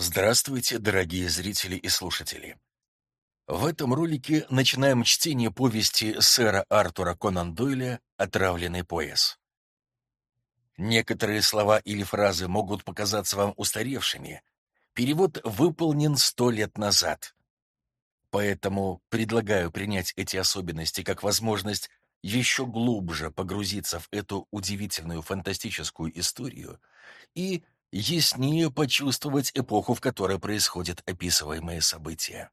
Здравствуйте, дорогие зрители и слушатели. В этом ролике начинаем чтение повести сэра Артура Конан Дойля «Отравленный пояс». Некоторые слова или фразы могут показаться вам устаревшими. Перевод выполнен сто лет назад. Поэтому предлагаю принять эти особенности как возможность еще глубже погрузиться в эту удивительную фантастическую историю и яснее почувствовать эпоху, в которой происходят описываемые события.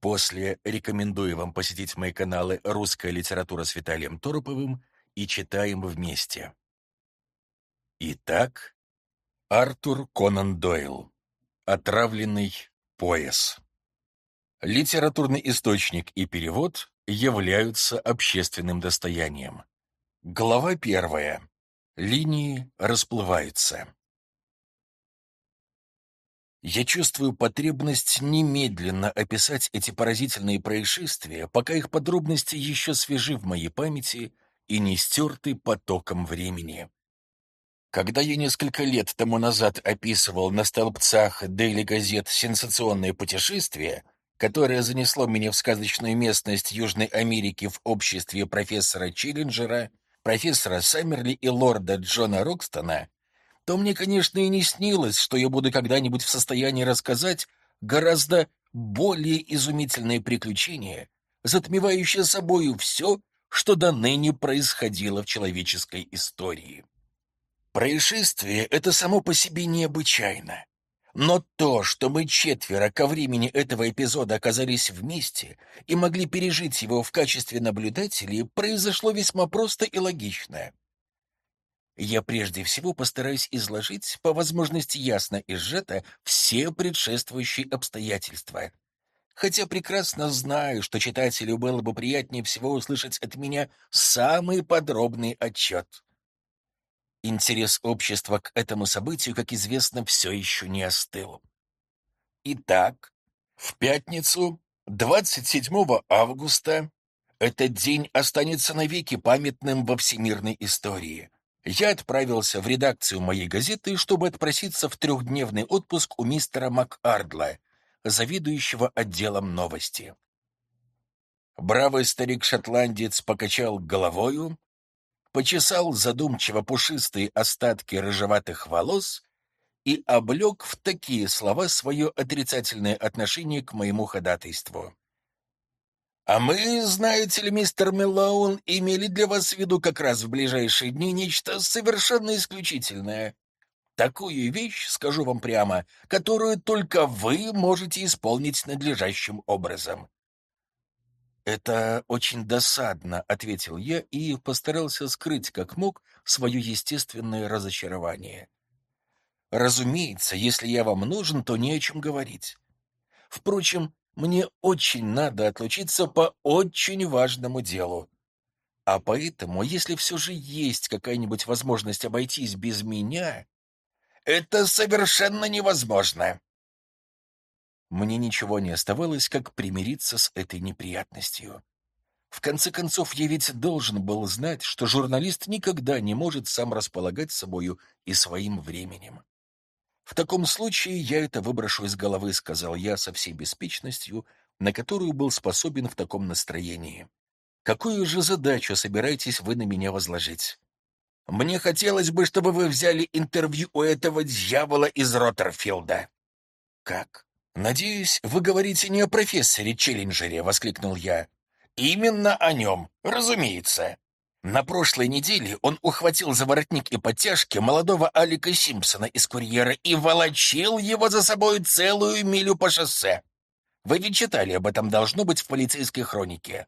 После рекомендую вам посетить мои каналы «Русская литература» с Виталием Тороповым и «Читаем вместе». Итак, Артур Конан Дойл. Отравленный пояс. Литературный источник и перевод являются общественным достоянием. Глава первая. Линии расплываются. Я чувствую потребность немедленно описать эти поразительные происшествия, пока их подробности еще свежи в моей памяти и не стерты потоком времени. Когда я несколько лет тому назад описывал на столбцах Дейли газет сенсационное путешествие, которое занесло меня в сказочную местность Южной Америки в обществе профессора Челленджера, профессора Саммерли и лорда Джона Рокстона, то мне, конечно, и не снилось, что я буду когда-нибудь в состоянии рассказать гораздо более изумительное приключение, затмевающее собою все, что до ныне происходило в человеческой истории. Происшествие — это само по себе необычайно. Но то, что мы четверо ко времени этого эпизода оказались вместе и могли пережить его в качестве наблюдателей, произошло весьма просто и логично. Я прежде всего постараюсь изложить, по возможности ясно и сжато, все предшествующие обстоятельства. Хотя прекрасно знаю, что читателю было бы приятнее всего услышать от меня самый подробный отчет. Интерес общества к этому событию, как известно, все еще не остыл. Итак, в пятницу, 27 августа, этот день останется навеки памятным во всемирной истории. Я отправился в редакцию моей газеты, чтобы отпроситься в трехдневный отпуск у мистера МакАрдла, заведующего отделом новости. Бравый старик-шотландец покачал головою, почесал задумчиво пушистые остатки рыжеватых волос и облег в такие слова свое отрицательное отношение к моему ходатайству. «А мы, знаете ли, мистер Мелоун, имели для вас в виду как раз в ближайшие дни нечто совершенно исключительное. Такую вещь, скажу вам прямо, которую только вы можете исполнить надлежащим образом. «Это очень досадно», — ответил я и постарался скрыть как мог свое естественное разочарование. «Разумеется, если я вам нужен, то не о чем говорить. Впрочем, мне очень надо отлучиться по очень важному делу. А поэтому, если все же есть какая-нибудь возможность обойтись без меня, это совершенно невозможно», мне ничего не оставалось, как примириться с этой неприятностью. В конце концов, я ведь должен был знать, что журналист никогда не может сам располагать собою и своим временем. В таком случае я это выброшу из головы, сказал я со всей беспечностью, на которую был способен в таком настроении. Какую же задачу собираетесь вы на меня возложить? Мне хотелось бы, чтобы вы взяли интервью у этого дьявола из Роттерфилда. Как? «Надеюсь, вы говорите не о профессоре Челленджере», — воскликнул я. «Именно о нем, разумеется. На прошлой неделе он ухватил за воротник и подтяжки молодого Алика Симпсона из «Курьера» и волочил его за собой целую милю по шоссе. Вы ведь читали об этом, должно быть, в полицейской хронике.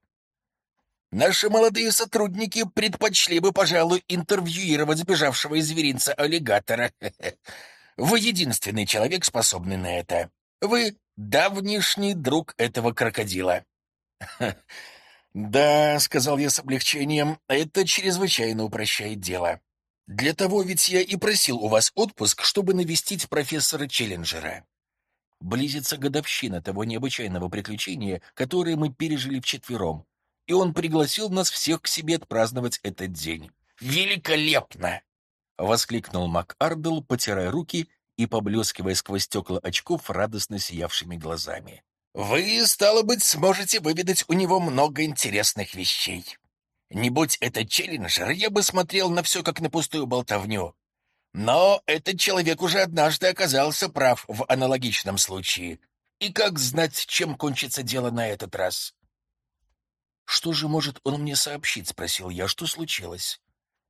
Наши молодые сотрудники предпочли бы, пожалуй, интервьюировать сбежавшего из зверинца аллигатора. Вы единственный человек, способный на это. Вы давнишний друг этого крокодила. Да, сказал я с облегчением, это чрезвычайно упрощает дело. Для того ведь я и просил у вас отпуск, чтобы навестить профессора Челленджера. Близится годовщина того необычайного приключения, которое мы пережили вчетвером, и он пригласил нас всех к себе отпраздновать этот день. Великолепно! воскликнул МакАрдл, потирая руки и поблескивая сквозь стекла очков радостно сиявшими глазами. «Вы, стало быть, сможете выведать у него много интересных вещей. Не будь это челленджер, я бы смотрел на все как на пустую болтовню. Но этот человек уже однажды оказался прав в аналогичном случае. И как знать, чем кончится дело на этот раз?» «Что же может он мне сообщить?» — спросил я. «Что случилось?»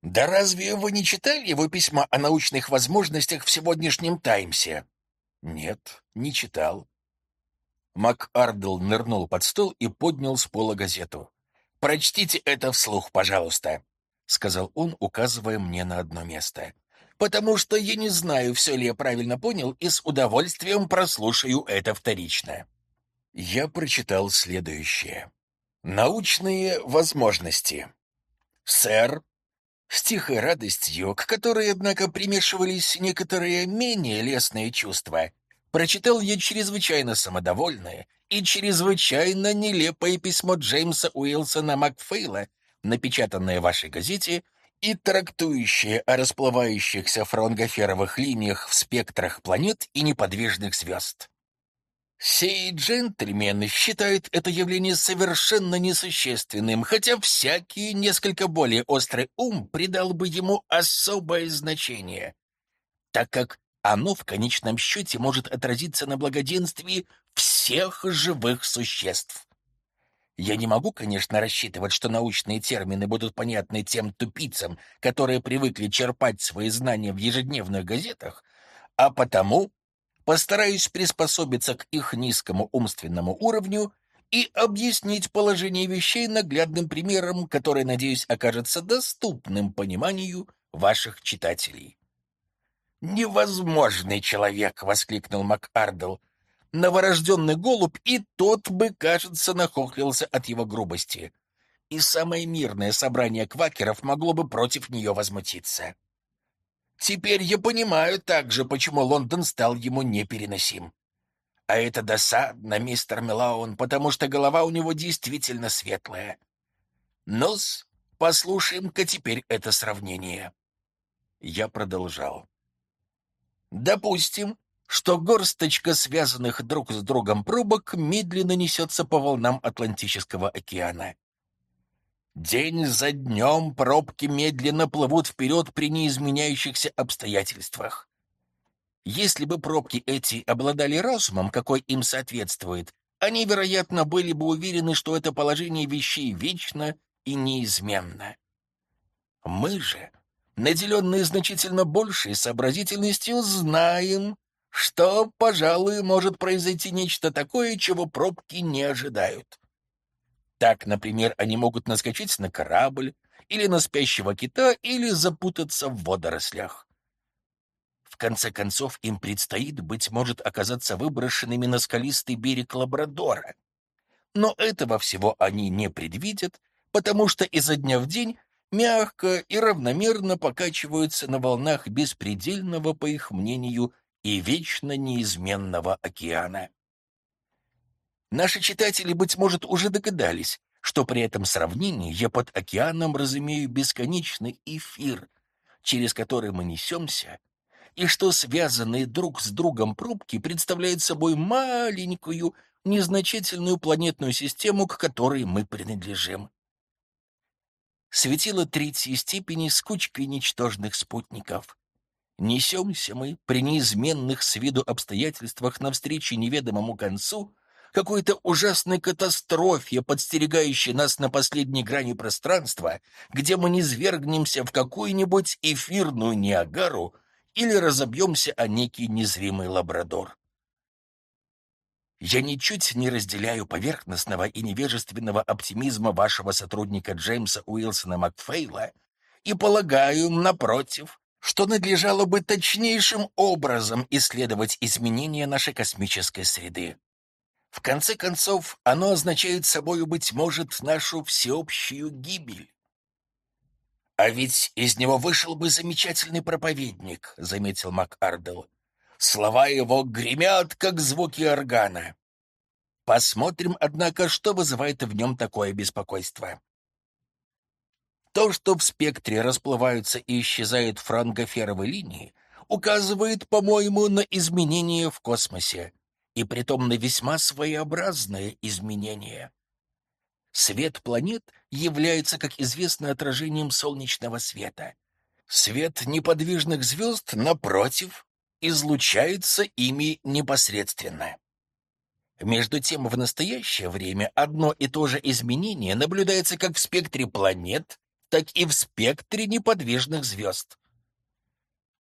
«Да разве вы не читали его письма о научных возможностях в сегодняшнем «Таймсе»?» «Нет, не читал». МакАрдл нырнул под стол и поднял с пола газету. «Прочтите это вслух, пожалуйста», — сказал он, указывая мне на одно место. «Потому что я не знаю, все ли я правильно понял, и с удовольствием прослушаю это вторично». Я прочитал следующее. Научные возможности. Сэр, с тихой радостью, к которой, однако, примешивались некоторые менее лестные чувства, прочитал я чрезвычайно самодовольное и чрезвычайно нелепое письмо Джеймса Уилсона Макфейла, напечатанное в вашей газете и трактующее о расплывающихся фронгоферовых линиях в спектрах планет и неподвижных звезд. Сей джентльмен считает это явление совершенно несущественным, хотя всякий несколько более острый ум придал бы ему особое значение, так как оно в конечном счете может отразиться на благоденствии всех живых существ. Я не могу, конечно, рассчитывать, что научные термины будут понятны тем тупицам, которые привыкли черпать свои знания в ежедневных газетах, а потому постараюсь приспособиться к их низкому умственному уровню и объяснить положение вещей наглядным примером, который, надеюсь, окажется доступным пониманию ваших читателей. «Невозможный человек!» — воскликнул МакАрдл. Новорожденный голубь, и тот бы, кажется, нахохлился от его грубости. И самое мирное собрание квакеров могло бы против нее возмутиться. Теперь я понимаю также, почему Лондон стал ему непереносим. А это досадно, мистер Мелаун, потому что голова у него действительно светлая. Ну-с, послушаем-ка теперь это сравнение. Я продолжал. Допустим, что горсточка связанных друг с другом пробок медленно несется по волнам Атлантического океана. День за днем пробки медленно плывут вперед при неизменяющихся обстоятельствах. Если бы пробки эти обладали разумом, какой им соответствует, они, вероятно, были бы уверены, что это положение вещей вечно и неизменно. Мы же, наделенные значительно большей сообразительностью, знаем, что, пожалуй, может произойти нечто такое, чего пробки не ожидают. Так, например, они могут наскочить на корабль, или на спящего кита, или запутаться в водорослях. В конце концов, им предстоит, быть может, оказаться выброшенными на скалистый берег Лабрадора. Но этого всего они не предвидят, потому что изо дня в день мягко и равномерно покачиваются на волнах беспредельного, по их мнению, и вечно неизменного океана. Наши читатели, быть может, уже догадались, что при этом сравнении я под океаном разумею бесконечный эфир, через который мы несемся, и что связанные друг с другом пробки представляют собой маленькую, незначительную планетную систему, к которой мы принадлежим. Светило третьей степени с кучкой ничтожных спутников. Несемся мы при неизменных с виду обстоятельствах навстречу неведомому концу — какой-то ужасной катастрофе, подстерегающей нас на последней грани пространства, где мы не свергнемся в какую-нибудь эфирную Ниагару или разобьемся о некий незримый лабрадор. Я ничуть не разделяю поверхностного и невежественного оптимизма вашего сотрудника Джеймса Уилсона Макфейла и полагаю, напротив, что надлежало бы точнейшим образом исследовать изменения нашей космической среды. В конце концов, оно означает собою, быть может, нашу всеобщую гибель. «А ведь из него вышел бы замечательный проповедник», — заметил МакАрдел. «Слова его гремят, как звуки органа. Посмотрим, однако, что вызывает в нем такое беспокойство». То, что в спектре расплываются и исчезают франгоферовые линии, указывает, по-моему, на изменения в космосе, и притом на весьма своеобразные изменения. Свет планет является, как известно, отражением солнечного света. Свет неподвижных звезд, напротив, излучается ими непосредственно. Между тем, в настоящее время одно и то же изменение наблюдается как в спектре планет, так и в спектре неподвижных звезд.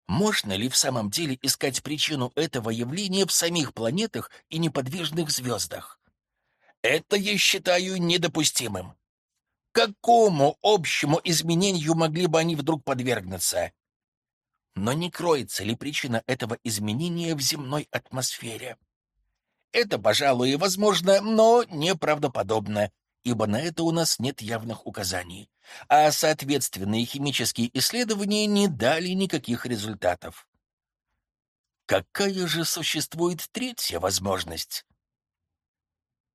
Можно ли в самом деле искать причину этого явления в самих планетах и неподвижных звездах? Это я считаю недопустимым. Какому общему изменению могли бы они вдруг подвергнуться? Но не кроется ли причина этого изменения в земной атмосфере? Это, пожалуй, возможно, но неправдоподобно, ибо на это у нас нет явных указаний, а соответственные химические исследования не дали никаких результатов. Какая же существует третья возможность?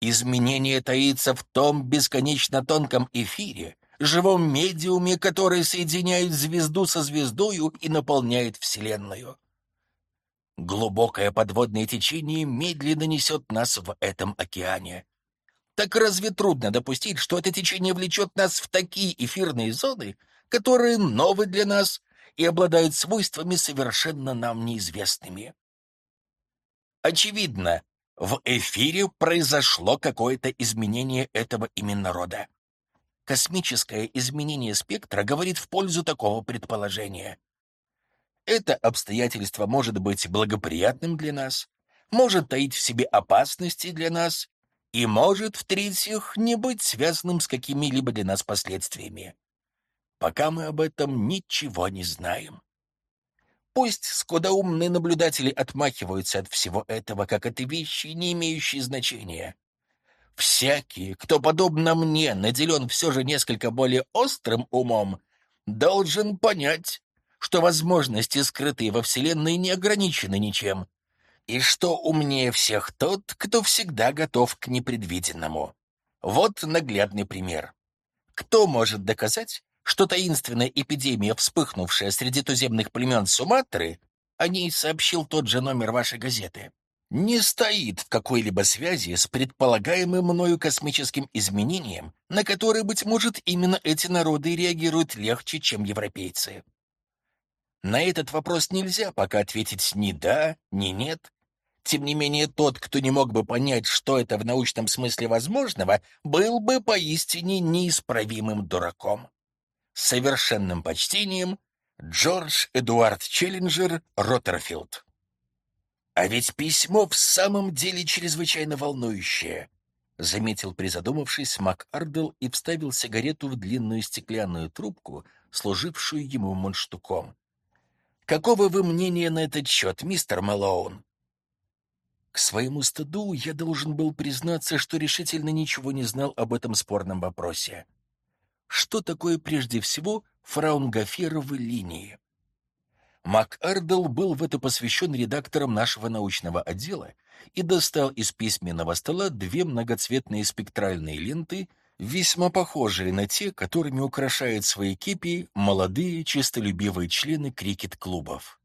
Изменение таится в том бесконечно тонком эфире, живом медиуме, который соединяет звезду со звездою и наполняет Вселенную. Глубокое подводное течение медленно несет нас в этом океане. Так разве трудно допустить, что это течение влечет нас в такие эфирные зоны, которые новы для нас и обладают свойствами совершенно нам неизвестными? Очевидно, в эфире произошло какое-то изменение этого именно рода. Космическое изменение спектра говорит в пользу такого предположения. Это обстоятельство может быть благоприятным для нас, может таить в себе опасности для нас и может, в-третьих, не быть связанным с какими-либо для нас последствиями. Пока мы об этом ничего не знаем. Пусть скудоумные наблюдатели отмахиваются от всего этого, как от вещи, не имеющей значения. Всякий, кто, подобно мне, наделен все же несколько более острым умом, должен понять, что возможности, скрытые во Вселенной, не ограничены ничем, и что умнее всех тот, кто всегда готов к непредвиденному. Вот наглядный пример. Кто может доказать, что таинственная эпидемия, вспыхнувшая среди туземных племен Суматры, о ней сообщил тот же номер вашей газеты, не стоит в какой-либо связи с предполагаемым мною космическим изменением, на которое, быть может, именно эти народы реагируют легче, чем европейцы. На этот вопрос нельзя пока ответить ни да, ни нет. Тем не менее, тот, кто не мог бы понять, что это в научном смысле возможного, был бы поистине неисправимым дураком совершенным почтением, Джордж Эдуард Челленджер Роттерфилд. «А ведь письмо в самом деле чрезвычайно волнующее», — заметил призадумавшись Мак Ардел и вставил сигарету в длинную стеклянную трубку, служившую ему мундштуком. «Какого вы мнения на этот счет, мистер Мэлоун?» К своему стыду я должен был признаться, что решительно ничего не знал об этом спорном вопросе что такое прежде всего фраунгоферовы линии. МакАрдл был в это посвящен редактором нашего научного отдела и достал из письменного стола две многоцветные спектральные ленты, весьма похожие на те, которыми украшают свои кипи молодые чистолюбивые члены крикет-клубов.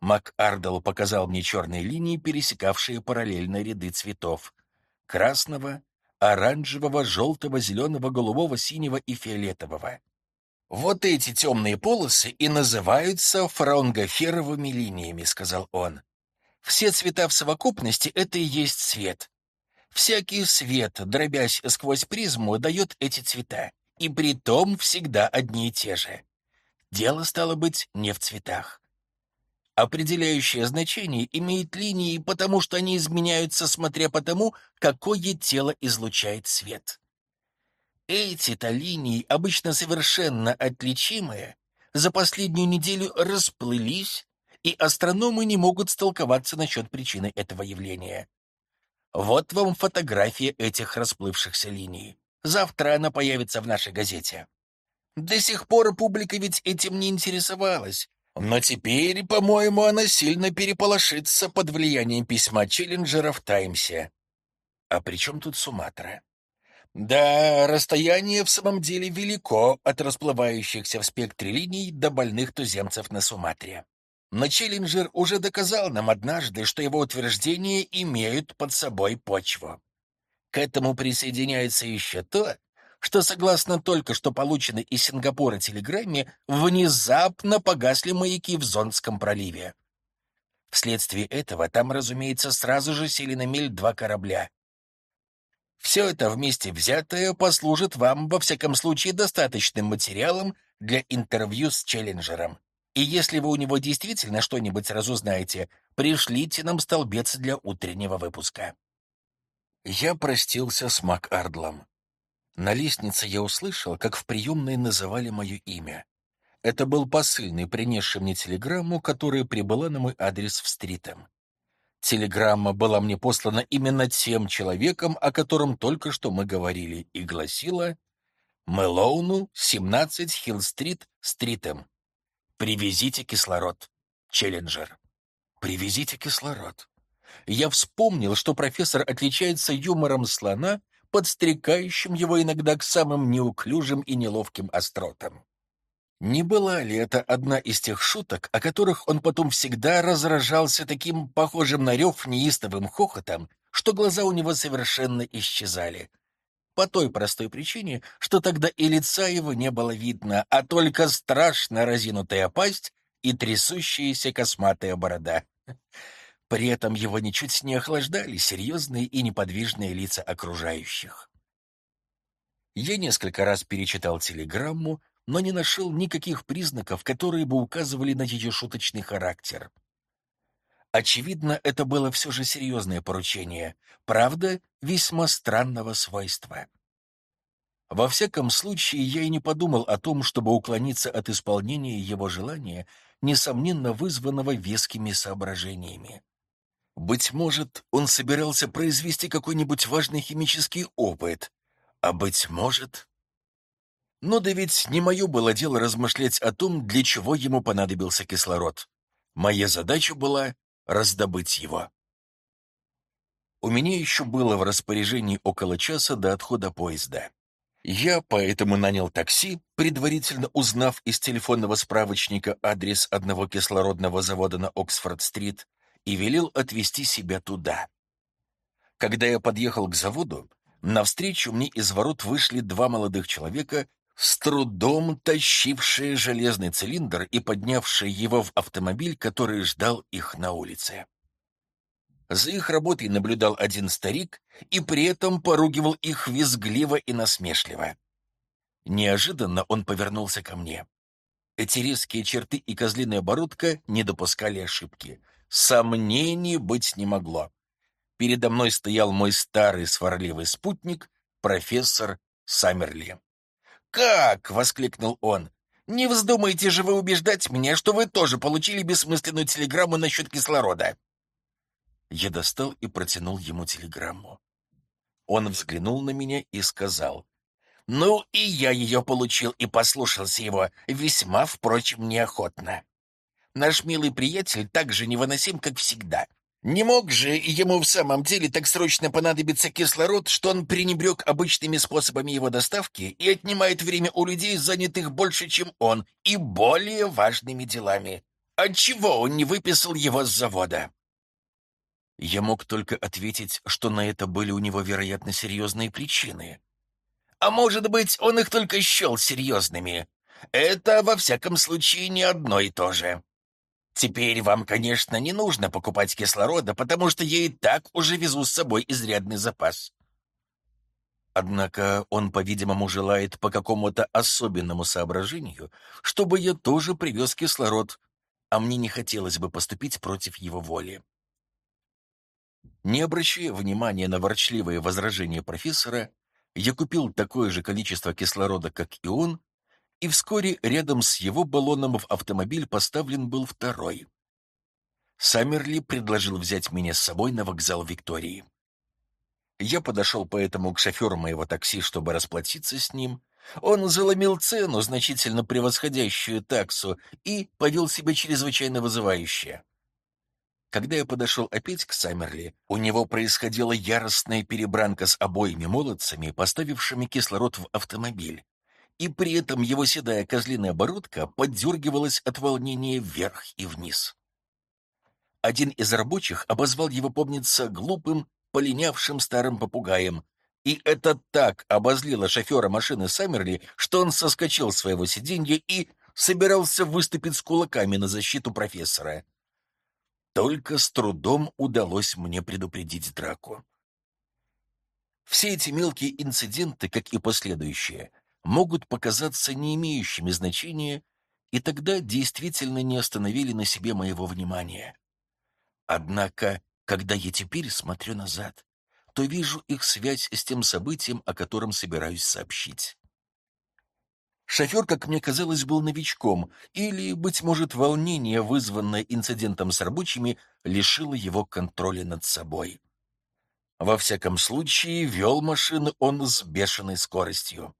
МакАрдл показал мне черные линии, пересекавшие параллельно ряды цветов — красного, оранжевого, желтого, зеленого, голубого, синего и фиолетового. «Вот эти темные полосы и называются фраунгоферовыми линиями», — сказал он. «Все цвета в совокупности — это и есть свет. Всякий свет, дробясь сквозь призму, дает эти цвета, и при том всегда одни и те же. Дело, стало быть, не в цветах. Определяющее значение имеет линии, потому что они изменяются, смотря по тому, какое тело излучает свет. Эти-то линии, обычно совершенно отличимые, за последнюю неделю расплылись, и астрономы не могут столковаться насчет причины этого явления. Вот вам фотография этих расплывшихся линий. Завтра она появится в нашей газете. До сих пор публика ведь этим не интересовалась, но теперь, по-моему, она сильно переполошится под влиянием письма Челленджера в «Таймсе». А при чем тут Суматра? Да, расстояние в самом деле велико от расплывающихся в спектре линий до больных туземцев на Суматре. Но Челленджер уже доказал нам однажды, что его утверждения имеют под собой почву. К этому присоединяется еще то, что, согласно только что полученной из Сингапура телеграмме, внезапно погасли маяки в Зонском проливе. Вследствие этого там, разумеется, сразу же сели на мель два корабля. Все это вместе взятое послужит вам, во всяком случае, достаточным материалом для интервью с Челленджером. И если вы у него действительно что-нибудь разузнаете, пришлите нам столбец для утреннего выпуска. Я простился с МакАрдлом. На лестнице я услышал, как в приемной называли мое имя. Это был посыльный, принесший мне телеграмму, которая прибыла на мой адрес в Стритем. Телеграмма была мне послана именно тем человеком, о котором только что мы говорили, и гласила «Мэлоуну, 17 Хилл-стрит, Стритем. Привезите кислород. Челленджер». «Привезите кислород». Я вспомнил, что профессор отличается юмором слона, подстрекающим его иногда к самым неуклюжим и неловким остротам. Не была ли это одна из тех шуток, о которых он потом всегда разражался таким похожим на рев неистовым хохотом, что глаза у него совершенно исчезали? По той простой причине, что тогда и лица его не было видно, а только страшно разинутая пасть и трясущаяся косматая борода. При этом его ничуть не охлаждали серьезные и неподвижные лица окружающих. Я несколько раз перечитал телеграмму, но не нашел никаких признаков, которые бы указывали на ее шуточный характер. Очевидно, это было все же серьезное поручение, правда, весьма странного свойства. Во всяком случае, я и не подумал о том, чтобы уклониться от исполнения его желания, несомненно вызванного вескими соображениями. Быть может, он собирался произвести какой-нибудь важный химический опыт, а быть может, но да ведь не мое было дело размышлять о том, для чего ему понадобился кислород. Моя задача была раздобыть его. У меня еще было в распоряжении около часа до отхода поезда. Я поэтому нанял такси, предварительно узнав из телефонного справочника адрес одного кислородного завода на Оксфорд-стрит, и велел отвезти себя туда. Когда я подъехал к заводу, навстречу мне из ворот вышли два молодых человека с трудом тащившие железный цилиндр и поднявшие его в автомобиль, который ждал их на улице. За их работой наблюдал один старик и при этом поругивал их визгливо и насмешливо. Неожиданно он повернулся ко мне. Эти резкие черты и козлиная бородка не допускали ошибки. Сомнений быть не могло. Передо мной стоял мой старый сварливый спутник, профессор Саммерли. «Как?» — воскликнул он. «Не вздумайте же вы убеждать меня, что вы тоже получили бессмысленную телеграмму насчет кислорода!» Я достал и протянул ему телеграмму. Он взглянул на меня и сказал. «Ну, и я ее получил и послушался его, весьма, впрочем, неохотно. Наш милый приятель так же невыносим, как всегда. Не мог же ему в самом деле так срочно понадобиться кислород, что он пренебрег обычными способами его доставки и отнимает время у людей, занятых больше, чем он, и более важными делами. Отчего он не выписал его с завода? Я мог только ответить, что на это были у него, вероятно, серьезные причины. А может быть, он их только счел серьезными. Это, во всяком случае, не одно и то же. Теперь вам, конечно, не нужно покупать кислорода, потому что я и так уже везу с собой изрядный запас. Однако он, по-видимому, желает по какому-то особенному соображению, чтобы я тоже привез кислород, а мне не хотелось бы поступить против его воли. Не обращая внимания на ворчливые возражения профессора, я купил такое же количество кислорода, как и он, и вскоре рядом с его баллоном в автомобиль поставлен был второй. Саммерли предложил взять меня с собой на вокзал Виктории. Я подошел поэтому к шоферу моего такси, чтобы расплатиться с ним. Он заломил цену, значительно превосходящую таксу, и повел себя чрезвычайно вызывающе. Когда я подошел опять к Саммерли, у него происходила яростная перебранка с обоими молодцами, поставившими кислород в автомобиль и при этом его седая козлиная бородка поддергивалась от волнения вверх и вниз. Один из рабочих обозвал его, помнится, глупым, полинявшим старым попугаем, и это так обозлило шофера машины Саммерли, что он соскочил с своего сиденья и собирался выступить с кулаками на защиту профессора. Только с трудом удалось мне предупредить драку. Все эти мелкие инциденты, как и последующие, могут показаться не имеющими значения, и тогда действительно не остановили на себе моего внимания. Однако, когда я теперь смотрю назад, то вижу их связь с тем событием, о котором собираюсь сообщить. Шофер, как мне казалось, был новичком, или, быть может, волнение, вызванное инцидентом с рабочими, лишило его контроля над собой. Во всяком случае, вел машину он с бешеной скоростью.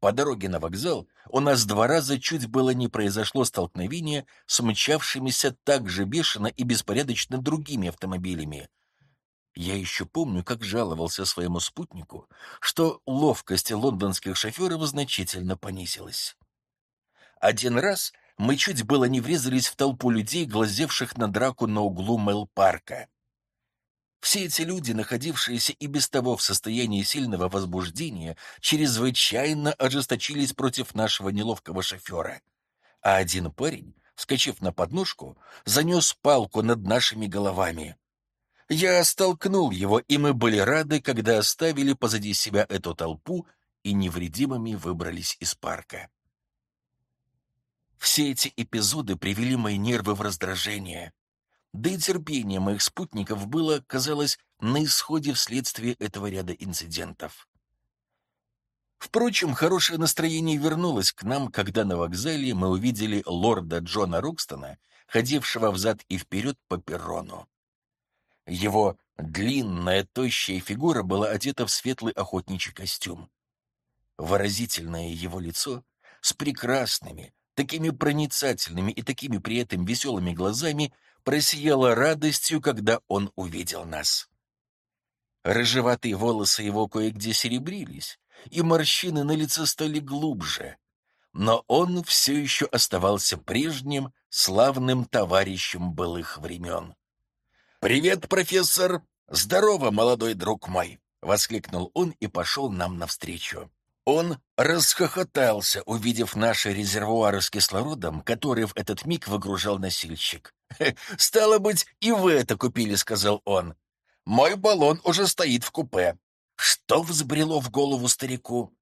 По дороге на вокзал у нас два раза чуть было не произошло столкновение с мчавшимися так же бешено и беспорядочно другими автомобилями, я еще помню, как жаловался своему спутнику, что ловкость лондонских шоферов значительно понизилась. Один раз мы чуть было не врезались в толпу людей, глазевших на драку на углу Мэл-парка. Все эти люди, находившиеся и без того в состоянии сильного возбуждения, чрезвычайно ожесточились против нашего неловкого шофера. А один парень, вскочив на подножку, занес палку над нашими головами. Я столкнул его, и мы были рады, когда оставили позади себя эту толпу и невредимыми выбрались из парка. Все эти эпизоды привели мои нервы в раздражение. Да и терпение моих спутников было, казалось, на исходе вследствие этого ряда инцидентов. Впрочем, хорошее настроение вернулось к нам, когда на вокзале мы увидели лорда Джона Рокстона, ходившего взад и вперед по перрону. Его длинная, тощая фигура была одета в светлый охотничий костюм. Выразительное его лицо с прекрасными, такими проницательными и такими при этом веселыми глазами просияло радостью, когда он увидел нас. Рыжеватые волосы его кое-где серебрились, и морщины на лице стали глубже, но он все еще оставался прежним славным товарищем былых времен. «Привет, профессор! Здорово, молодой друг мой!» — воскликнул он и пошел нам навстречу. Он расхохотался, увидев наши резервуары с кислородом, которые в этот миг выгружал носильщик. «Стало быть, и вы это купили», — сказал он. «Мой баллон уже стоит в купе». Что взбрело в голову старику?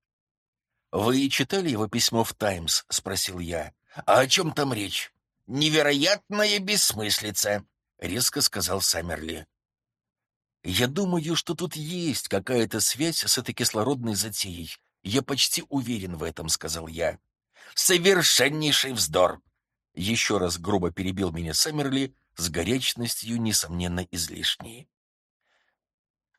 «Вы читали его письмо в «Таймс»?» — спросил я. «А о чем там речь?» «Невероятная бессмыслица», — резко сказал Саммерли. «Я думаю, что тут есть какая-то связь с этой кислородной затеей. Я почти уверен в этом», — сказал я. «Совершеннейший вздор!» Еще раз грубо перебил меня Саммерли с горячностью, несомненно, излишней.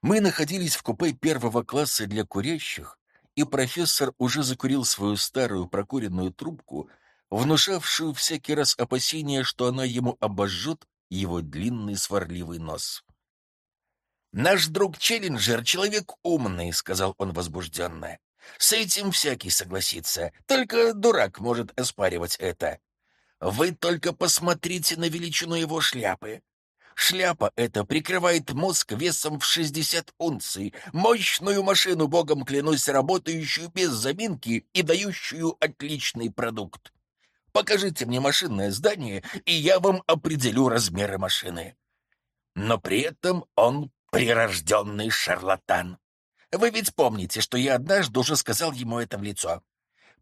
Мы находились в купе первого класса для курящих, и профессор уже закурил свою старую прокуренную трубку, внушавшую всякий раз опасение, что она ему обожжет его длинный сварливый нос. «Наш друг Челленджер — человек умный», — сказал он возбужденно. «С этим всякий согласится, только дурак может оспаривать это. Вы только посмотрите на величину его шляпы. Шляпа эта прикрывает мозг весом в шестьдесят унций, мощную машину, богом клянусь, работающую без заминки и дающую отличный продукт. Покажите мне машинное здание, и я вам определю размеры машины. Но при этом он прирожденный шарлатан. Вы ведь помните, что я однажды уже сказал ему это в лицо.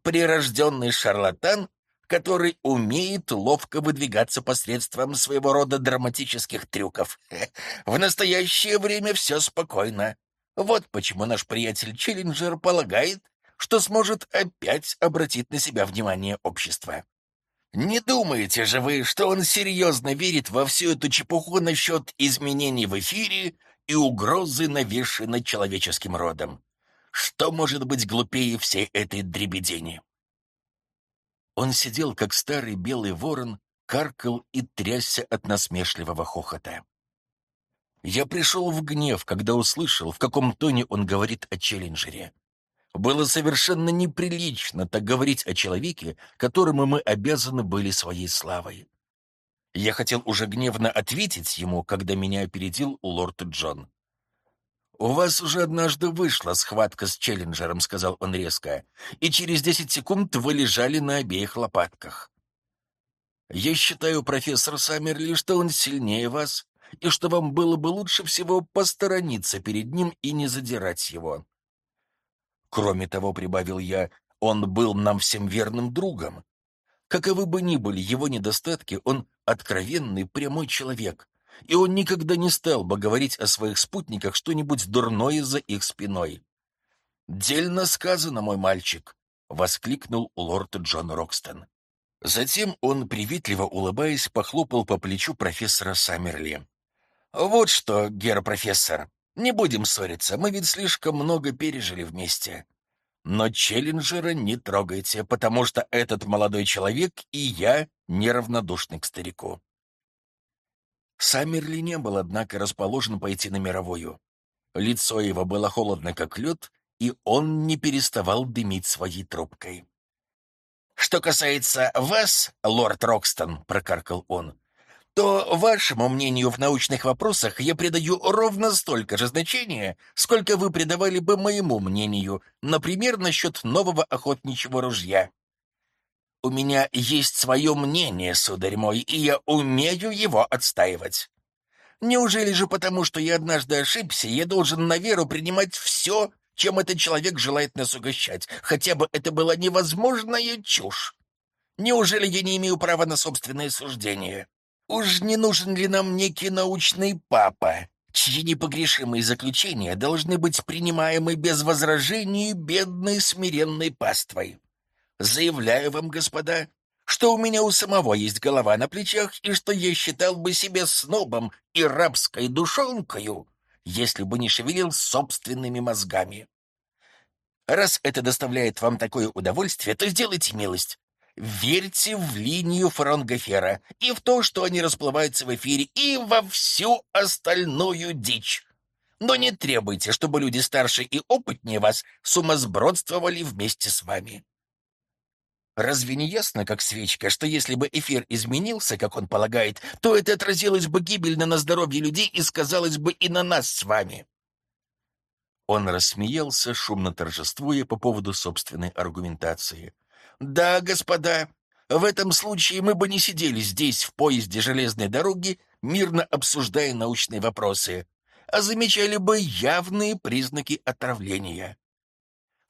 Прирожденный шарлатан, который умеет ловко выдвигаться посредством своего рода драматических трюков. В настоящее время все спокойно. Вот почему наш приятель Челленджер полагает, что сможет опять обратить на себя внимание общества. Не думаете же вы, что он серьезно верит во всю эту чепуху насчет изменений в эфире и угрозы, навешенной человеческим родом? Что может быть глупее всей этой дребедени? Он сидел, как старый белый ворон, каркал и трясся от насмешливого хохота. Я пришел в гнев, когда услышал, в каком тоне он говорит о челленджере. Было совершенно неприлично так говорить о человеке, которому мы обязаны были своей славой. Я хотел уже гневно ответить ему, когда меня опередил лорд Джон. «У вас уже однажды вышла схватка с Челленджером», — сказал он резко, «и через десять секунд вы лежали на обеих лопатках. Я считаю, профессор Саммерли, что он сильнее вас, и что вам было бы лучше всего посторониться перед ним и не задирать его. Кроме того, — прибавил я, — он был нам всем верным другом. Каковы бы ни были его недостатки, он откровенный, прямой человек, и он никогда не стал бы говорить о своих спутниках что-нибудь дурное за их спиной. «Дельно сказано, мой мальчик!» — воскликнул лорд Джон Рокстон. Затем он, приветливо улыбаясь, похлопал по плечу профессора Саммерли. «Вот что, гер-профессор, не будем ссориться, мы ведь слишком много пережили вместе. Но Челленджера не трогайте, потому что этот молодой человек и я неравнодушны к старику. Саммерли не был, однако, расположен пойти на мировую. Лицо его было холодно, как лед, и он не переставал дымить своей трубкой. «Что касается вас, лорд Рокстон», — прокаркал он, то вашему мнению в научных вопросах я придаю ровно столько же значения, сколько вы придавали бы моему мнению, например, насчет нового охотничьего ружья. У меня есть свое мнение, сударь мой, и я умею его отстаивать. Неужели же потому, что я однажды ошибся, я должен на веру принимать все, чем этот человек желает нас угощать, хотя бы это была невозможная чушь? Неужели я не имею права на собственное суждение? Уж не нужен ли нам некий научный папа, чьи непогрешимые заключения должны быть принимаемы без возражений бедной смиренной паствой? Заявляю вам, господа, что у меня у самого есть голова на плечах и что я считал бы себя снобом и рабской душонкою, если бы не шевелил собственными мозгами. Раз это доставляет вам такое удовольствие, то сделайте милость. Верьте в линию фронгофера и в то, что они расплываются в эфире, и во всю остальную дичь. Но не требуйте, чтобы люди старше и опытнее вас сумасбродствовали вместе с вами. Разве не ясно, как свечка, что если бы эфир изменился, как он полагает, то это отразилось бы гибельно на здоровье людей и сказалось бы и на нас с вами?» Он рассмеялся, шумно торжествуя по поводу собственной аргументации. «Да, господа, в этом случае мы бы не сидели здесь, в поезде железной дороги, мирно обсуждая научные вопросы, а замечали бы явные признаки отравления.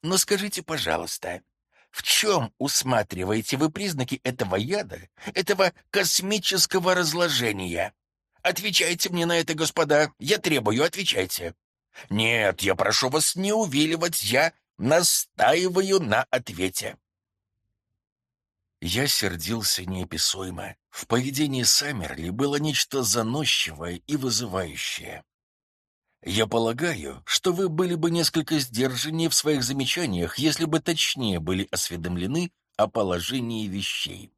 Но скажите, пожалуйста, в чем усматриваете вы признаки этого яда, этого космического разложения? Отвечайте мне на это, господа. Я требую, отвечайте. Нет, я прошу вас не увиливать, я настаиваю на ответе. Я сердился неописуемо. В поведении Саммерли было нечто заносчивое и вызывающее. Я полагаю, что вы были бы несколько сдержаннее в своих замечаниях, если бы точнее были осведомлены о положении вещей.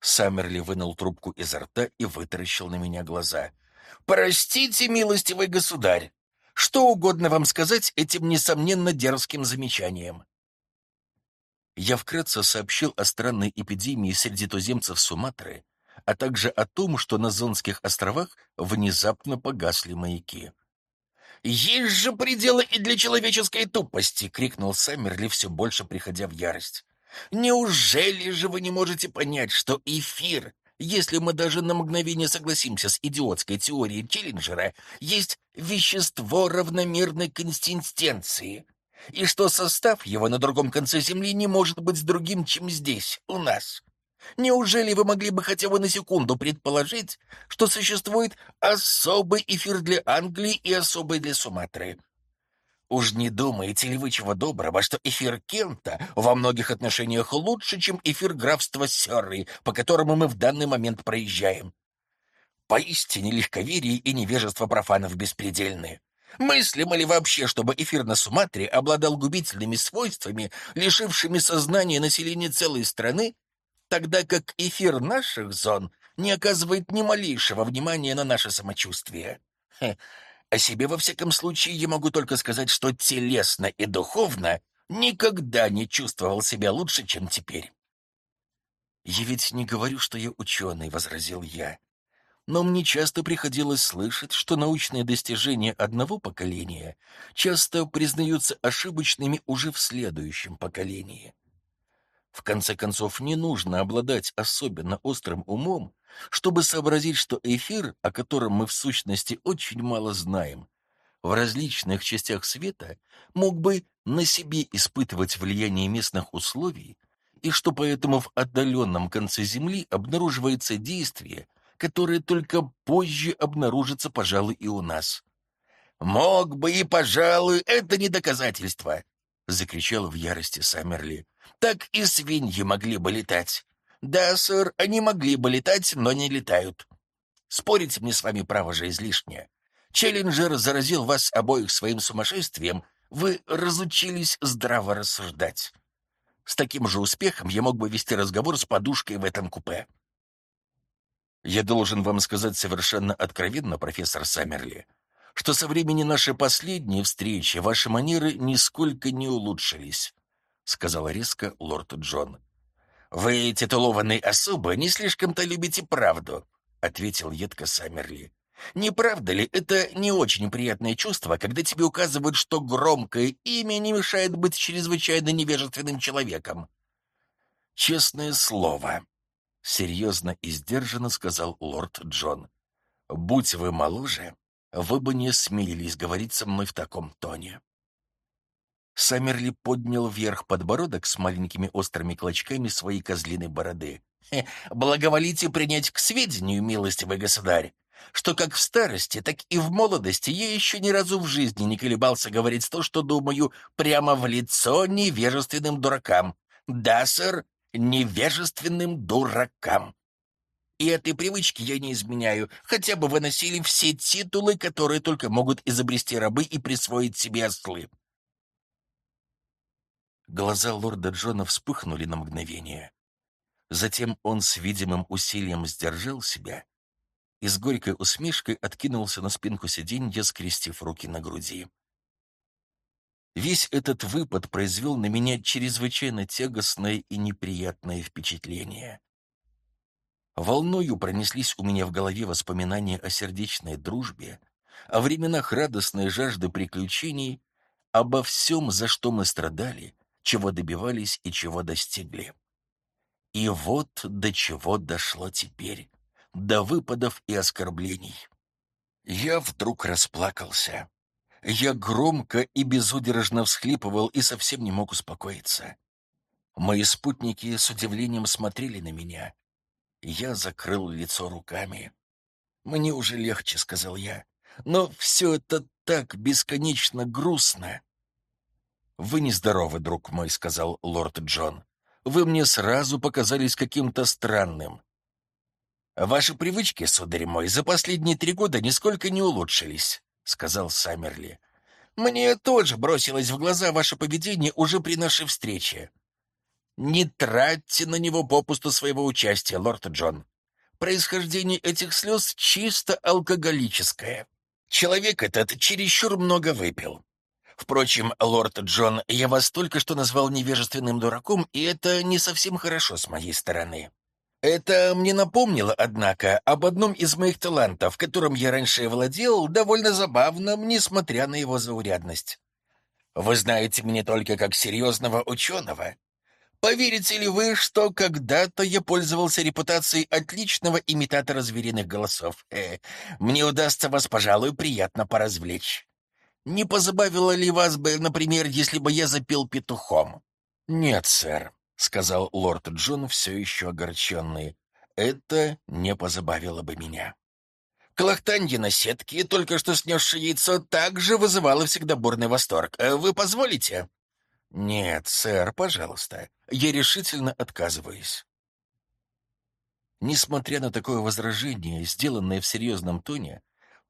Саммерли вынул трубку изо рта и вытаращил на меня глаза. «Простите, милостивый государь, что угодно вам сказать этим, несомненно, дерзким замечанием?» Я вкратце сообщил о странной эпидемии среди туземцев Суматры, а также о том, что на Зонских островах внезапно погасли маяки. «Есть же пределы и для человеческой тупости!» — крикнул Саммерли, все больше приходя в ярость. «Неужели же вы не можете понять, что эфир, если мы даже на мгновение согласимся с идиотской теорией Челленджера, есть вещество равномерной консистенции, и что состав его на другом конце Земли не может быть другим, чем здесь, у нас?» Неужели вы могли бы хотя бы на секунду предположить, что существует особый эфир для Англии и особый для Суматры? Уж не думаете ли вы чего доброго, что эфир Кента во многих отношениях лучше, чем эфир графства Сёрри, по которому мы в данный момент проезжаем? Поистине легковерие и невежество профанов беспредельны. Мыслимо ли вообще, чтобы эфир на Суматре обладал губительными свойствами, лишившими сознания населения целой страны тогда как эфир наших зон не оказывает ни малейшего внимания на наше самочувствие. Хе. О себе, во всяком случае, я могу только сказать, что телесно и духовно никогда не чувствовал себя лучше, чем теперь. «Я ведь не говорю, что я ученый», — возразил я. «Но мне часто приходилось слышать, что научные достижения одного поколения часто признаются ошибочными уже в следующем поколении. В конце концов, не нужно обладать особенно острым умом, чтобы сообразить, что эфир, о котором мы в сущности очень мало знаем, в различных частях света мог бы на себе испытывать влияние местных условий, и что поэтому в отдаленном конце Земли обнаруживается действие, которое только позже обнаружится, пожалуй, и у нас. «Мог бы и, пожалуй, это не доказательство!» — закричал в ярости Саммерли. «Так и свиньи могли бы летать. Да, сэр, они могли бы летать, но не летают. Спорить мне с вами право же излишнее. Челленджер заразил вас обоих своим сумасшествием, вы разучились здраво рассуждать. С таким же успехом я мог бы вести разговор с подушкой в этом купе. Я должен вам сказать совершенно откровенно, профессор Саммерли, что со времени нашей последней встречи ваши манеры нисколько не улучшились, сказал резко лорд Джон. Вы, титулованный особо, не слишком-то любите правду, ответил едко Саммерли. Не правда ли, это не очень приятное чувство, когда тебе указывают, что громкое имя не мешает быть чрезвычайно невежественным человеком? Честное слово, — серьезно и сдержанно сказал лорд Джон. «Будь вы моложе, вы бы не смелились говорить со мной в таком тоне». Саммерли поднял вверх подбородок с маленькими острыми клочками своей козлиной бороды. «Благоволите принять к сведению, милостивый государь, что как в старости, так и в молодости я еще ни разу в жизни не колебался говорить то, что думаю, прямо в лицо невежественным дуракам. Да, сэр, невежественным дуракам. И этой привычки я не изменяю, хотя бы вы носили все титулы, которые только могут изобрести рабы и присвоить себе ослы. Глаза лорда Джона вспыхнули на мгновение. Затем он с видимым усилием сдержал себя и с горькой усмешкой откинулся на спинку сиденья, скрестив руки на груди. Весь этот выпад произвел на меня чрезвычайно тягостное и неприятное впечатление. Волною пронеслись у меня в голове воспоминания о сердечной дружбе, о временах радостной жажды приключений, обо всем, за что мы страдали, чего добивались и чего достигли. И вот до чего дошло теперь до выпадов и оскорблений. Я вдруг расплакался. Я громко и безудержно всхлипывал и совсем не мог успокоиться. Мои спутники с удивлением смотрели на меня. Я закрыл лицо руками. «Мне уже легче», — сказал я. «Но все это так бесконечно грустно». «Вы нездоровы, друг мой», — сказал лорд Джон. «Вы мне сразу показались каким-то странным. «Ваши привычки, сударь мой, за последние три года нисколько не улучшились», — сказал Саммерли. «Мне тоже бросилось в глаза ваше поведение уже при нашей встрече. Не тратьте на него попусту своего участия, лорд Джон. Происхождение этих слез чисто алкоголическое. Человек этот чересчур много выпил. Впрочем, лорд Джон, я вас только что назвал невежественным дураком, и это не совсем хорошо с моей стороны. Это мне напомнило, однако, об одном из моих талантов, которым я раньше владел, довольно забавным, несмотря на его заурядность. Вы знаете меня только как серьезного ученого. Поверите ли вы, что когда-то я пользовался репутацией отличного имитатора звериных голосов? Э, мне удастся вас, пожалуй, приятно поразвлечь. Не позабавило ли вас бы, например, если бы я запел петухом? Нет, сэр. — сказал лорд Джон, все еще огорченный. «Это не позабавило бы меня». Клохтанье на сетке, только что снесшее яйцо, также вызывало всегда бурный восторг. Э, вы позволите?» «Нет, сэр, пожалуйста. Я решительно отказываюсь». Несмотря на такое возражение, сделанное в серьезном тоне,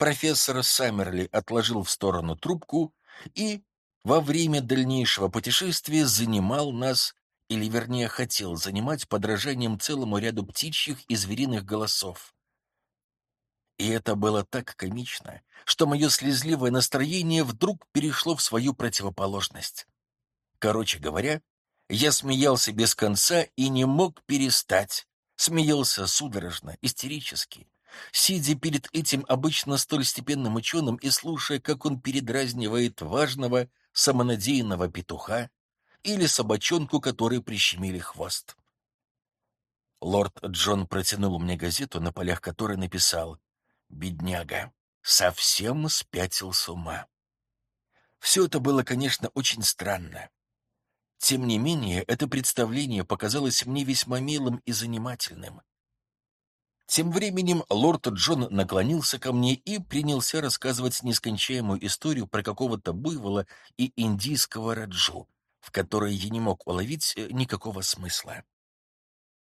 профессор Саммерли отложил в сторону трубку и во время дальнейшего путешествия занимал нас или вернее хотел занимать подражанием целому ряду птичьих и звериных голосов. И это было так комично, что мое слезливое настроение вдруг перешло в свою противоположность. Короче говоря, Я смеялся без конца и не мог перестать. Смеялся судорожно, истерически, сидя перед этим обычно столь степенным ученым и слушая, как он передразнивает важного, самонадеянного петуха или собачонку, которой прищемили хвост. Лорд Джон протянул мне газету, на полях которой написал «Бедняга, совсем спятил с ума». Все это было, конечно, очень странно. Тем не менее, это представление показалось мне весьма милым и занимательным. Тем временем лорд Джон наклонился ко мне и принялся рассказывать нескончаемую историю про какого-то буйвола и индийского раджу, в которой я не мог уловить э, никакого смысла.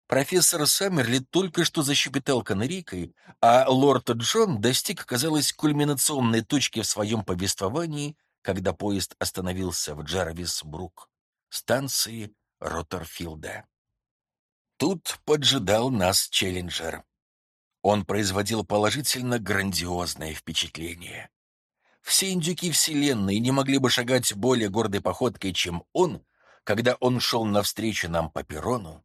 Профессор Саммерли только что защепетал канарейкой, а лорд Джон достиг, казалось, кульминационной точки в своем повествовании, когда поезд остановился в Джарвис-Брук станции Роттерфилда. Тут поджидал нас Челленджер. Он производил положительно грандиозное впечатление. Все индюки Вселенной не могли бы шагать более гордой походкой, чем он, когда он шел навстречу нам по перрону,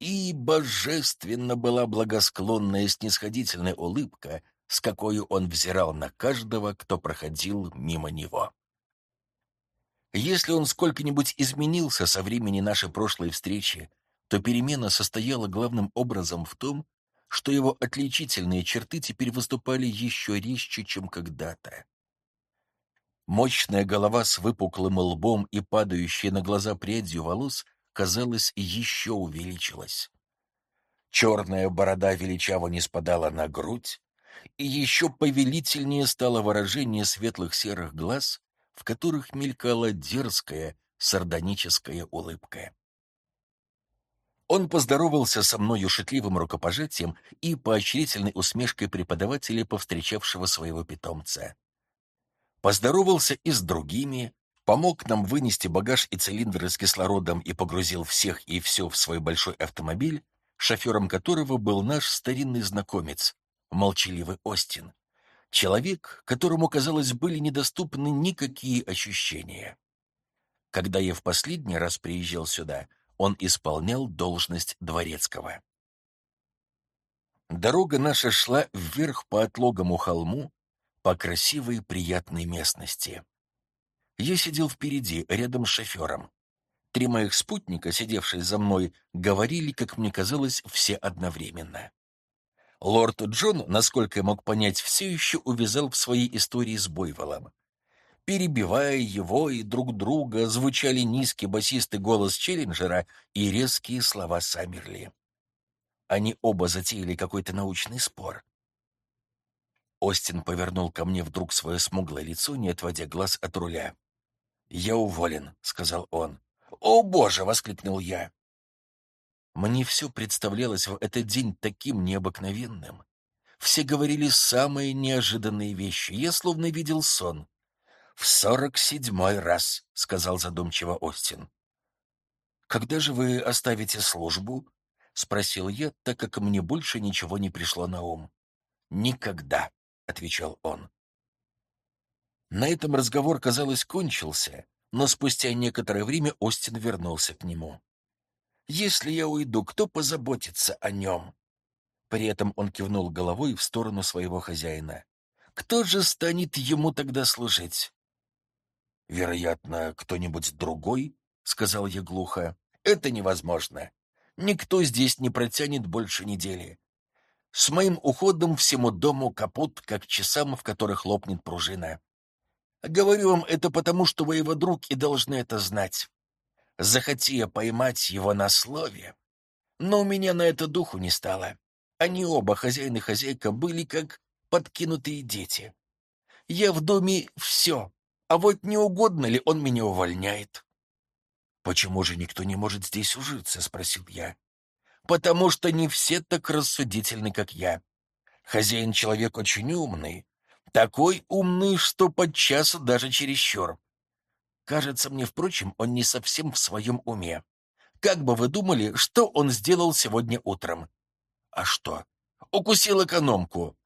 и божественно была благосклонная снисходительная улыбка, с какой он взирал на каждого, кто проходил мимо него. Если он сколько-нибудь изменился со времени нашей прошлой встречи, то перемена состояла главным образом в том, что его отличительные черты теперь выступали еще резче, чем когда-то. Мощная голова с выпуклым лбом и падающая на глаза прядью волос, казалось, еще увеличилась. Черная борода величаво не спадала на грудь, и еще повелительнее стало выражение светлых серых глаз, в которых мелькала дерзкая, сардоническая улыбка. Он поздоровался со мною шутливым рукопожатием и поощрительной усмешкой преподавателя, повстречавшего своего питомца. Поздоровался и с другими, помог нам вынести багаж и цилиндры с кислородом и погрузил всех и все в свой большой автомобиль, шофером которого был наш старинный знакомец, молчаливый Остин, Человек, которому, казалось, были недоступны никакие ощущения. Когда я в последний раз приезжал сюда, он исполнял должность дворецкого. Дорога наша шла вверх по отлогому холму, по красивой приятной местности. Я сидел впереди, рядом с шофером. Три моих спутника, сидевшие за мной, говорили, как мне казалось, все одновременно. Лорд Джон, насколько я мог понять, все еще увязал в своей истории с Бойволом. Перебивая его и друг друга, звучали низкий басистый голос Челленджера и резкие слова Саммерли. Они оба затеяли какой-то научный спор. Остин повернул ко мне вдруг свое смуглое лицо, не отводя глаз от руля. «Я уволен», — сказал он. «О, боже!» — воскликнул я. Мне все представлялось в этот день таким необыкновенным. Все говорили самые неожиданные вещи. Я словно видел сон. «В сорок седьмой раз», — сказал задумчиво Остин. «Когда же вы оставите службу?» — спросил я, так как мне больше ничего не пришло на ум. «Никогда», — отвечал он. На этом разговор, казалось, кончился, но спустя некоторое время Остин вернулся к нему. Если я уйду, кто позаботится о нем?» При этом он кивнул головой в сторону своего хозяина. «Кто же станет ему тогда служить?» «Вероятно, кто-нибудь другой?» — сказал я глухо. «Это невозможно. Никто здесь не протянет больше недели. С моим уходом всему дому капут, как часам, в которых лопнет пружина. Говорю вам это потому, что вы его друг и должны это знать захоти я поймать его на слове. Но у меня на это духу не стало. Они оба, хозяин и хозяйка, были как подкинутые дети. Я в доме все, а вот не угодно ли он меня увольняет. «Почему же никто не может здесь ужиться?» — спросил я. «Потому что не все так рассудительны, как я. Хозяин человек очень умный, такой умный, что подчас даже чересчур. Кажется мне, впрочем, он не совсем в своем уме. Как бы вы думали, что он сделал сегодня утром? А что? Укусил экономку.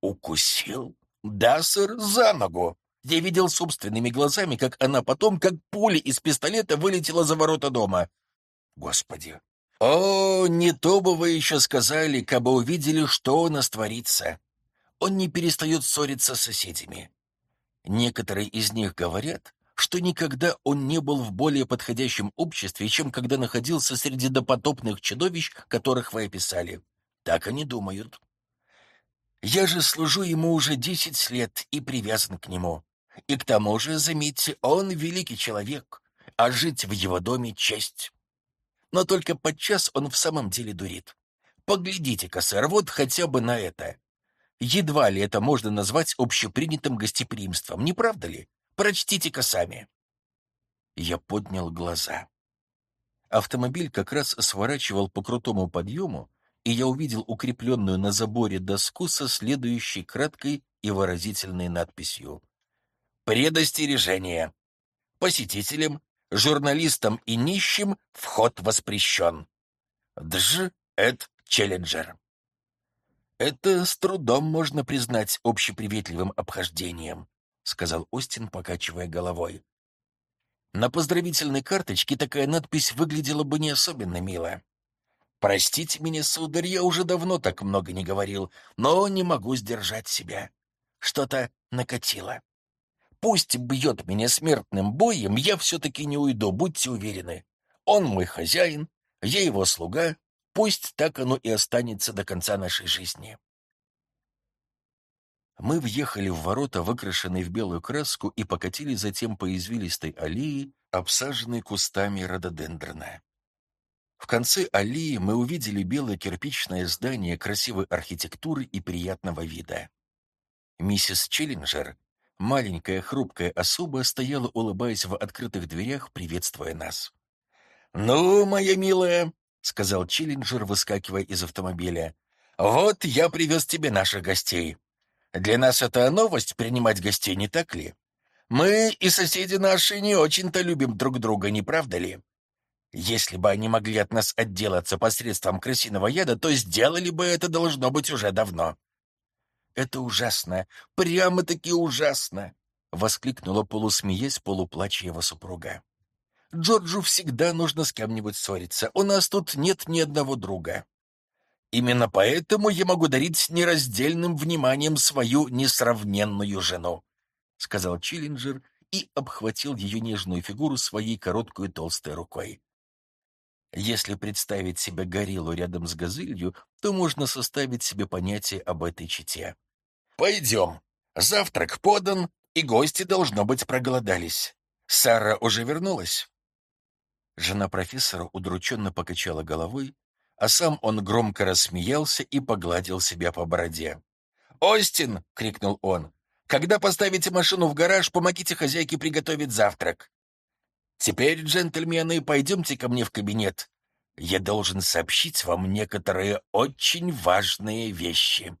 Укусил? Да, сэр, за ногу. Я видел собственными глазами, как она потом, как пуля из пистолета, вылетела за ворота дома. Господи! О, не то бы вы еще сказали, кабы увидели, что у нас творится. Он не перестает ссориться с соседями. Некоторые из них говорят, что никогда он не был в более подходящем обществе, чем когда находился среди допотопных чудовищ, которых вы описали. Так они думают. Я же служу ему уже десять лет и привязан к нему. И к тому же, заметьте, он великий человек, а жить в его доме — честь. Но только подчас он в самом деле дурит. Поглядите-ка, сэр, вот хотя бы на это. Едва ли это можно назвать общепринятым гостеприимством, не правда ли? Прочтите-ка сами. Я поднял глаза. Автомобиль как раз сворачивал по крутому подъему, и я увидел укрепленную на заборе доску со следующей краткой и выразительной надписью. «Предостережение! Посетителям, журналистам и нищим вход воспрещен. Дж. Эд Челленджер». Это с трудом можно признать общеприветливым обхождением. — сказал Остин, покачивая головой. На поздравительной карточке такая надпись выглядела бы не особенно мило. «Простите меня, сударь, я уже давно так много не говорил, но не могу сдержать себя. Что-то накатило. Пусть бьет меня смертным боем, я все-таки не уйду, будьте уверены. Он мой хозяин, я его слуга, пусть так оно и останется до конца нашей жизни». Мы въехали в ворота, выкрашенные в белую краску, и покатили затем по извилистой аллее, обсаженной кустами рододендрона. В конце аллеи мы увидели белое кирпичное здание красивой архитектуры и приятного вида. Миссис Челленджер, маленькая хрупкая особа, стояла, улыбаясь в открытых дверях, приветствуя нас. «Ну, моя милая», — сказал Челленджер, выскакивая из автомобиля, — «вот я привез тебе наших гостей. Для нас это новость принимать гостей, не так ли? Мы и соседи наши не очень-то любим друг друга, не правда ли? Если бы они могли от нас отделаться посредством крысиного яда, то сделали бы это, должно быть, уже давно. Это ужасно, прямо-таки ужасно, — воскликнула полусмеясь, полуплача его супруга. Джорджу всегда нужно с кем-нибудь ссориться. У нас тут нет ни одного друга. Именно поэтому я могу дарить нераздельным вниманием свою несравненную жену», — сказал Чиллинджер и обхватил ее нежную фигуру своей короткой толстой рукой. Если представить себе гориллу рядом с газылью, то можно составить себе понятие об этой чете. «Пойдем. Завтрак подан, и гости, должно быть, проголодались. Сара уже вернулась?» Жена профессора удрученно покачала головой, а сам он громко рассмеялся и погладил себя по бороде. «Остин!» — крикнул он. «Когда поставите машину в гараж, помогите хозяйке приготовить завтрак. Теперь, джентльмены, пойдемте ко мне в кабинет. Я должен сообщить вам некоторые очень важные вещи».